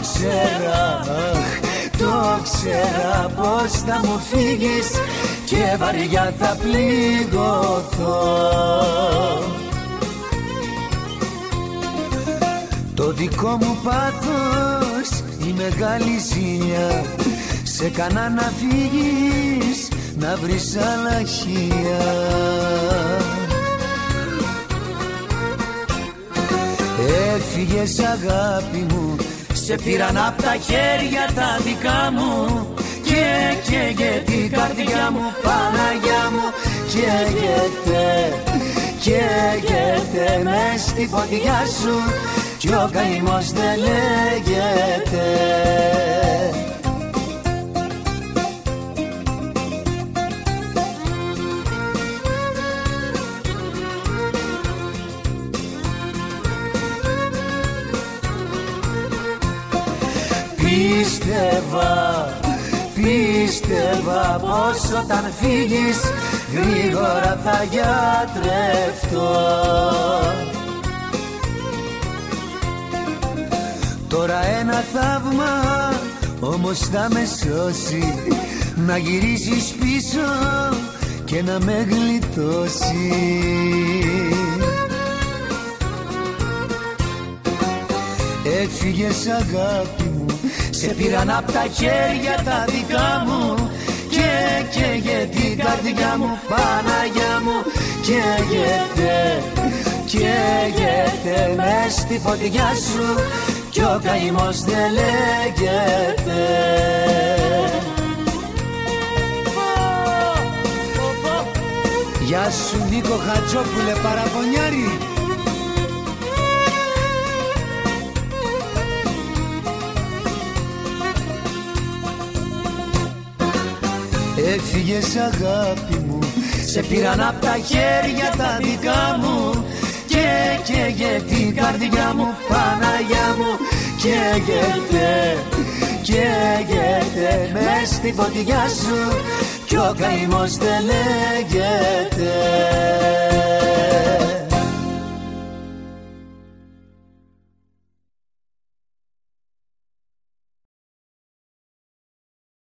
ξέρα, το ξέρα πως θα μου φύγεις και βαριά θα πληγωθώ. Το δικό μου πάθος η μεγάλη ζήνια σε κανά να φύγεις να βρεις άλλα Έφυγες αγάπη μου Σε πήραν απ' τα χέρια τα δικά μου Και καίγεται η καρδιά μου Παναγιά μου Καίγεται Καίγεται μες στη φωτιά σου. Κι ο καημός δεν λέγεται Πίστευα, πίστευα πως όταν φύγεις γρήγορα θα γιατρευτώ. Τώρα ένα θαύμα όμως θα με σώσει Να γυρίσεις πίσω και να με γλιτώσει. Έφυγες αγάπη μου Σε πήραν απ' τα χέρια τα δικά μου Και καίγεται την καρδιά μου Παναγιά μου Καίγεται Καίγεται μες στη φωτιά σου Κι ο καημός δεν λέγεται. Γεια σου Νίκο Χατζόπουλε παραπονιάρη Έφυγες αγάπη μου. Σε πήραν απ' τα χέρια τα δικά μου. Και καίγεται την καρδιά μου Παναγιά μου. Καίγεται Καίγεται μες στη φωτιά σου. Κι ο καημός δεν λέγεται